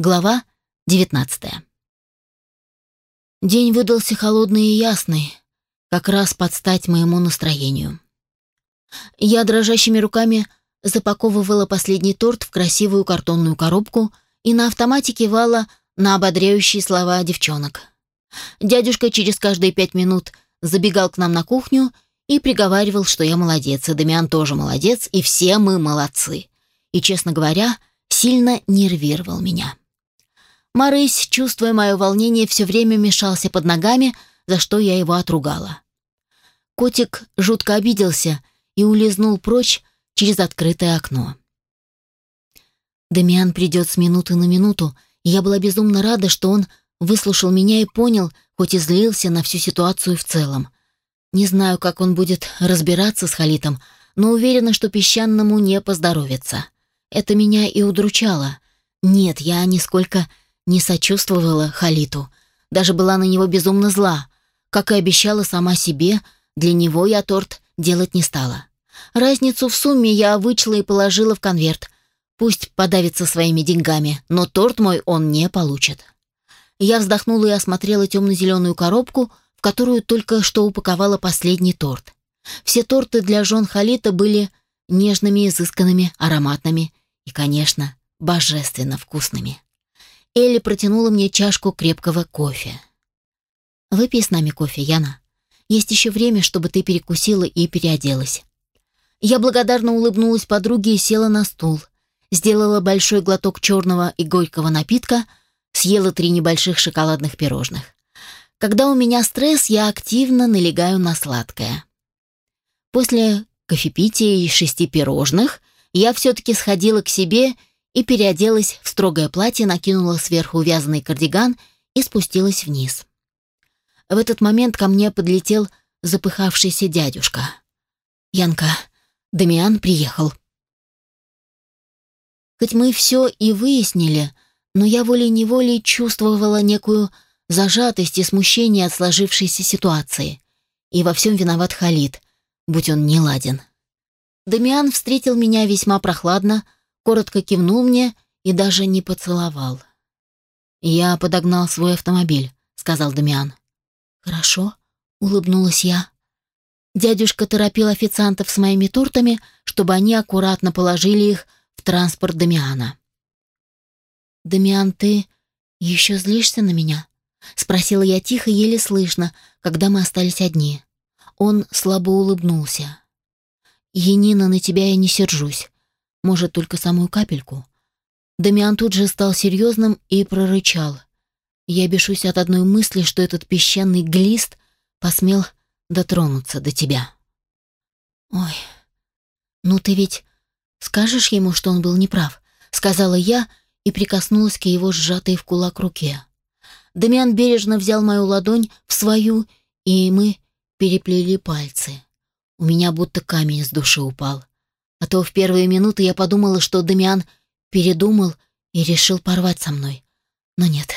Глава 19 День выдался холодный и ясный, как раз под стать моему настроению. Я дрожащими руками запаковывала последний торт в красивую картонную коробку и на автомате кивала на ободряющие слова девчонок. Дядюшка через каждые пять минут забегал к нам на кухню и приговаривал, что я молодец, и Дамиан тоже молодец, и все мы молодцы. И, честно говоря, сильно нервировал меня. Марысь, чувствуя мое волнение, все время мешался под ногами, за что я его отругала. Котик жутко обиделся и улизнул прочь через открытое окно. Дамиан придет с минуты на минуту, и я была безумно рада, что он выслушал меня и понял, хоть и злился на всю ситуацию в целом. Не знаю, как он будет разбираться с Халитом, но уверена, что песчаному не поздоровится. Это меня и удручало. Нет, я нисколько не сочувствовала Халиту, даже была на него безумно зла. Как и обещала сама себе, для него я торт делать не стала. Разницу в сумме я вычла и положила в конверт. Пусть подавится своими деньгами, но торт мой он не получит. Я вздохнула и осмотрела темно-зеленую коробку, в которую только что упаковала последний торт. Все торты для жен Халита были нежными, изысканными, ароматными и, конечно, божественно вкусными. Элли протянула мне чашку крепкого кофе. «Выпей с нами кофе, Яна. Есть еще время, чтобы ты перекусила и переоделась». Я благодарно улыбнулась подруге и села на стул. Сделала большой глоток черного и горького напитка, съела три небольших шоколадных пирожных. Когда у меня стресс, я активно налегаю на сладкое. После кофепития и шести пирожных я все-таки сходила к себе и переоделась в строгое платье, накинула сверху вязаный кардиган и спустилась вниз. В этот момент ко мне подлетел запыхавшийся дядюшка. «Янка, Дамиан приехал». Хоть мы все и выяснили, но я волей-неволей чувствовала некую зажатость и смущение от сложившейся ситуации. И во всем виноват Халид, будь он не ладен. Дамиан встретил меня весьма прохладно, коротко кивнул мне и даже не поцеловал. «Я подогнал свой автомобиль», — сказал Дамиан. «Хорошо», — улыбнулась я. Дядюшка торопил официантов с моими тортами, чтобы они аккуратно положили их в транспорт Дамиана. «Дамиан, ты еще злишься на меня?» — спросила я тихо, еле слышно, когда мы остались одни. Он слабо улыбнулся. «Енина, на тебя я не сержусь. Может, только самую капельку. Дамиан тут же стал серьезным и прорычал. Я бешусь от одной мысли, что этот песчаный глист посмел дотронуться до тебя. Ой, ну ты ведь скажешь ему, что он был неправ, сказала я и прикоснулась к его сжатой в кулак руке. Дамиан бережно взял мою ладонь в свою, и мы переплели пальцы. У меня будто камень с души упал. А то в первые минуты я подумала, что Дамиан передумал и решил порвать со мной. Но нет,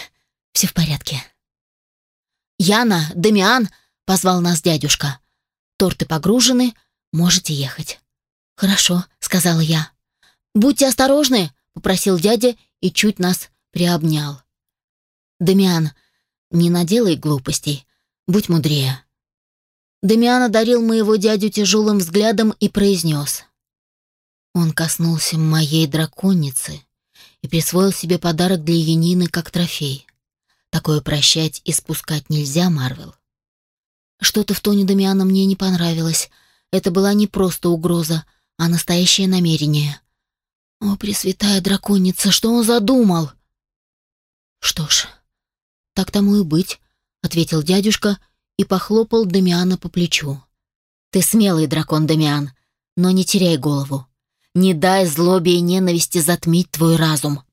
все в порядке. «Яна, Дамиан!» — позвал нас дядюшка. «Торты погружены, можете ехать». «Хорошо», — сказала я. «Будьте осторожны», — попросил дядя и чуть нас приобнял. «Дамиан, не наделай глупостей, будь мудрее». Дамиан одарил моего дядю тяжелым взглядом и произнес. Он коснулся моей драконицы и присвоил себе подарок для Янины как трофей. Такое прощать и спускать нельзя, Марвел. Что-то в тоне Дамиана мне не понравилось. Это была не просто угроза, а настоящее намерение. О, пресвятая драконица, что он задумал? Что ж, так тому и быть, ответил дядюшка и похлопал Дамиана по плечу. Ты смелый дракон, Дамиан, но не теряй голову. Не дай злобе и ненависти затмить твой разум».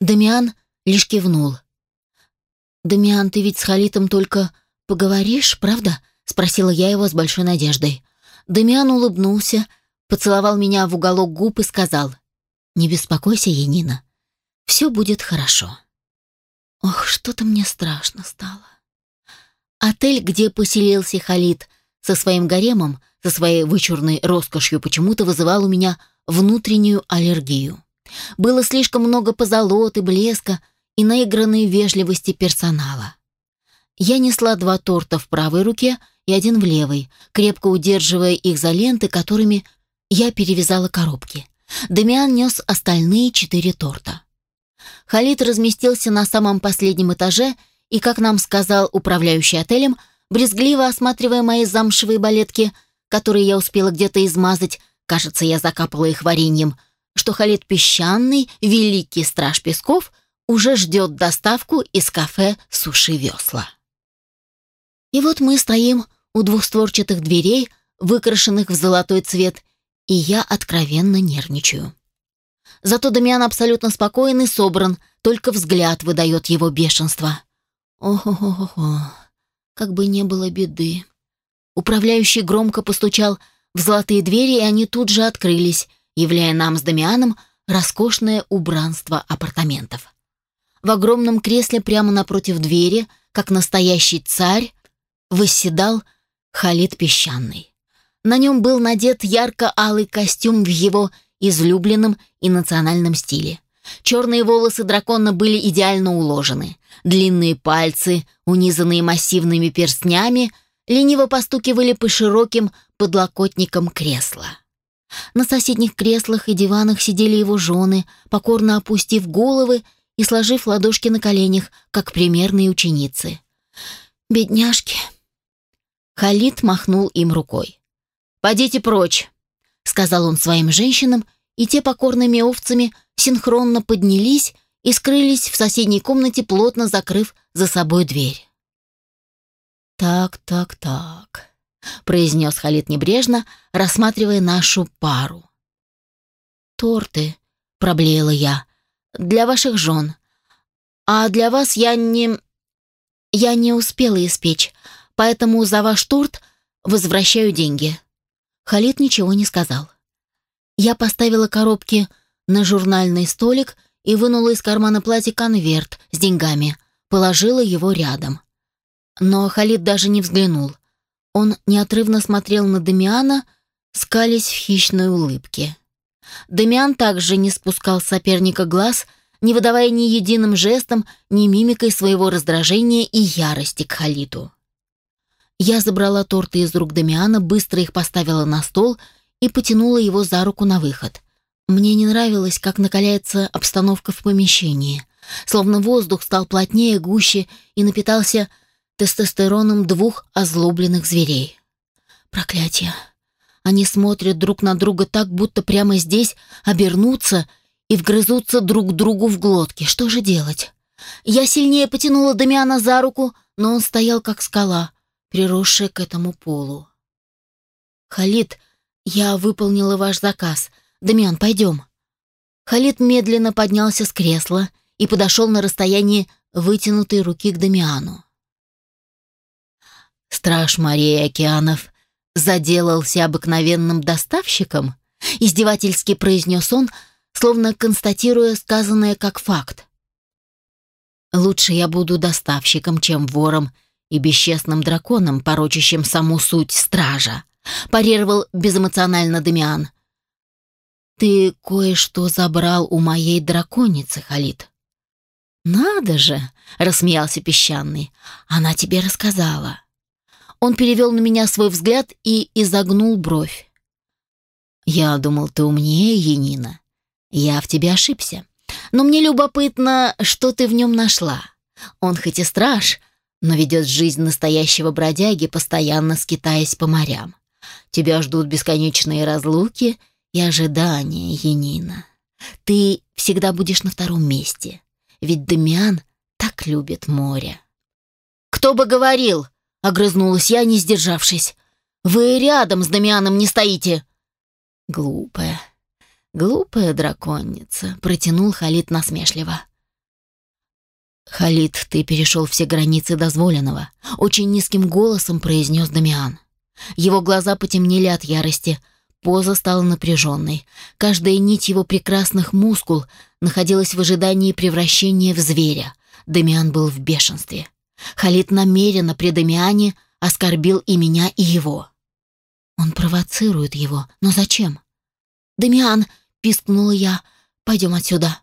Дамиан лишь кивнул. «Дамиан, ты ведь с Халитом только поговоришь, правда?» — спросила я его с большой надеждой. Дамиан улыбнулся, поцеловал меня в уголок губ и сказал, «Не беспокойся, Янина, все будет хорошо». Ох, что-то мне страшно стало. Отель, где поселился Халид со своим гаремом, со своей вычурной роскошью, почему-то вызывал у меня внутреннюю аллергию. Было слишком много позолоты, блеска и наигранной вежливости персонала. Я несла два торта в правой руке и один в левой, крепко удерживая их за ленты, которыми я перевязала коробки. Дамиан нес остальные четыре торта. Халид разместился на самом последнем этаже и, как нам сказал управляющий отелем, брезгливо осматривая мои замшевые балетки, которые я успела где-то измазать, кажется, я закапала их вареньем, что Халид Песчаный, великий страж песков, уже ждет доставку из кафе «Суши Весла». И вот мы стоим у двухстворчатых дверей, выкрашенных в золотой цвет, и я откровенно нервничаю. Зато Дамиан абсолютно спокоен и собран, только взгляд выдает его бешенство. Ох-ох-ох, как бы не было беды. Управляющий громко постучал в золотые двери, и они тут же открылись, являя нам с Дамианом роскошное убранство апартаментов. В огромном кресле прямо напротив двери, как настоящий царь, восседал Халид Песчаный. На нем был надет ярко-алый костюм в его излюбленном и национальном стиле. Черные волосы дракона были идеально уложены. Длинные пальцы, унизанные массивными перстнями, лениво постукивали по широким подлокотникам кресла. На соседних креслах и диванах сидели его жены, покорно опустив головы и сложив ладошки на коленях, как примерные ученицы. «Бедняжки!» Халид махнул им рукой. «Подите прочь!» — сказал он своим женщинам, и те покорными овцами синхронно поднялись и скрылись в соседней комнате, плотно закрыв за собой дверь. «Так, так, так», — произнес Халид небрежно, рассматривая нашу пару. «Торты», — проблеяла я, — «для ваших жен. А для вас я не... я не успела испечь, поэтому за ваш торт возвращаю деньги». Халид ничего не сказал. Я поставила коробки на журнальный столик и вынула из кармана платья конверт с деньгами, положила его рядом. Но Халид даже не взглянул. Он неотрывно смотрел на Дамиана, скались в хищной улыбке. Дамиан также не спускал с соперника глаз, не выдавая ни единым жестом, ни мимикой своего раздражения и ярости к Халиту. Я забрала торты из рук Дамиана, быстро их поставила на стол и потянула его за руку на выход. Мне не нравилось, как накаляется обстановка в помещении. Словно воздух стал плотнее, гуще и напитался тестостероном двух озлобленных зверей. Проклятие. Они смотрят друг на друга так, будто прямо здесь обернутся и вгрызутся друг другу в глотки. Что же делать? Я сильнее потянула Дамиана за руку, но он стоял как скала, приросшая к этому полу. «Халид, я выполнила ваш заказ. Дамиан, пойдем». Халид медленно поднялся с кресла и подошел на расстояние вытянутой руки к Дамиану. Страж Марии океанов заделался обыкновенным доставщиком, издевательски произнес он, словно констатируя сказанное как факт. «Лучше я буду доставщиком, чем вором и бесчестным драконом, порочащим саму суть стража», парировал безэмоционально Демиан. «Ты кое-что забрал у моей драконицы, Халид». «Надо же!» — рассмеялся песчаный. «Она тебе рассказала». Он перевел на меня свой взгляд и изогнул бровь. «Я думал, ты умнее, Енина. Я в тебе ошибся. Но мне любопытно, что ты в нем нашла. Он хоть и страж, но ведет жизнь настоящего бродяги, постоянно скитаясь по морям. Тебя ждут бесконечные разлуки и ожидания, Енина. Ты всегда будешь на втором месте, ведь Дамиан так любит море». «Кто бы говорил!» — огрызнулась я, не сдержавшись. «Вы рядом с Дамианом не стоите!» «Глупая, глупая драконница», — протянул Халид насмешливо. «Халид, ты перешел все границы дозволенного», — очень низким голосом произнес Дамиан. Его глаза потемнели от ярости, поза стала напряженной. Каждая нить его прекрасных мускул находилась в ожидании превращения в зверя. Дамиан был в бешенстве. Халид намеренно при Дамиане оскорбил и меня, и его. Он провоцирует его, но зачем? «Дамиан!» — пискнула я. «Пойдем отсюда».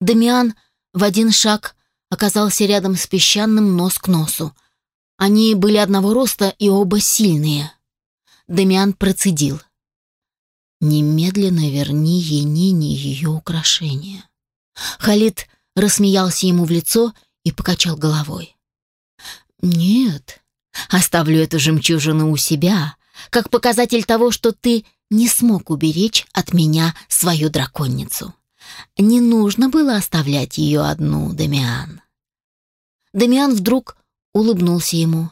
Дамиан в один шаг оказался рядом с песчаным нос к носу. Они были одного роста и оба сильные. Дамиан процедил. «Немедленно верни Енине ее украшение». Халид рассмеялся ему в лицо и покачал головой. «Нет, оставлю эту жемчужину у себя, как показатель того, что ты не смог уберечь от меня свою драконницу. Не нужно было оставлять ее одну, Дамиан». Дамиан вдруг улыбнулся ему.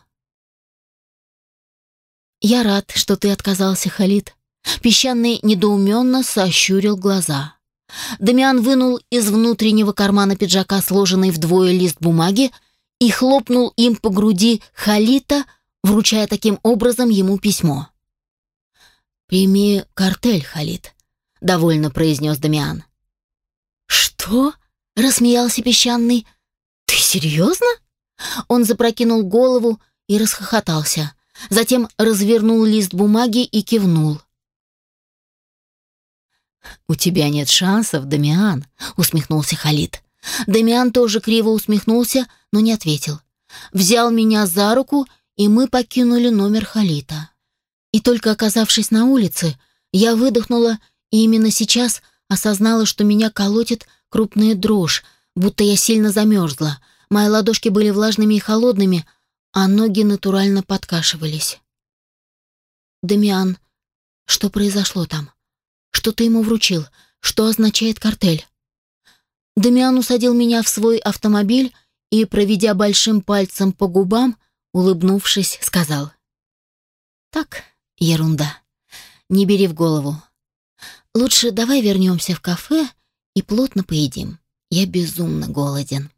«Я рад, что ты отказался, Халид». Песчаный недоуменно сощурил глаза. Дамиан вынул из внутреннего кармана пиджака сложенный вдвое лист бумаги и хлопнул им по груди Халита, вручая таким образом ему письмо. «Прими картель, Халит», — довольно произнес Дамиан. «Что?» — рассмеялся песчаный. «Ты серьезно?» Он запрокинул голову и расхохотался. Затем развернул лист бумаги и кивнул. «У тебя нет шансов, Дамиан», — усмехнулся Халид. Дамиан тоже криво усмехнулся, но не ответил. Взял меня за руку, и мы покинули номер Халита. И только оказавшись на улице, я выдохнула и именно сейчас осознала, что меня колотит крупная дрожь, будто я сильно замерзла. Мои ладошки были влажными и холодными, а ноги натурально подкашивались. «Дамиан, что произошло там? Что ты ему вручил? Что означает картель?» Дамиан усадил меня в свой автомобиль и, проведя большим пальцем по губам, улыбнувшись, сказал. «Так, ерунда. Не бери в голову. Лучше давай вернемся в кафе и плотно поедим. Я безумно голоден».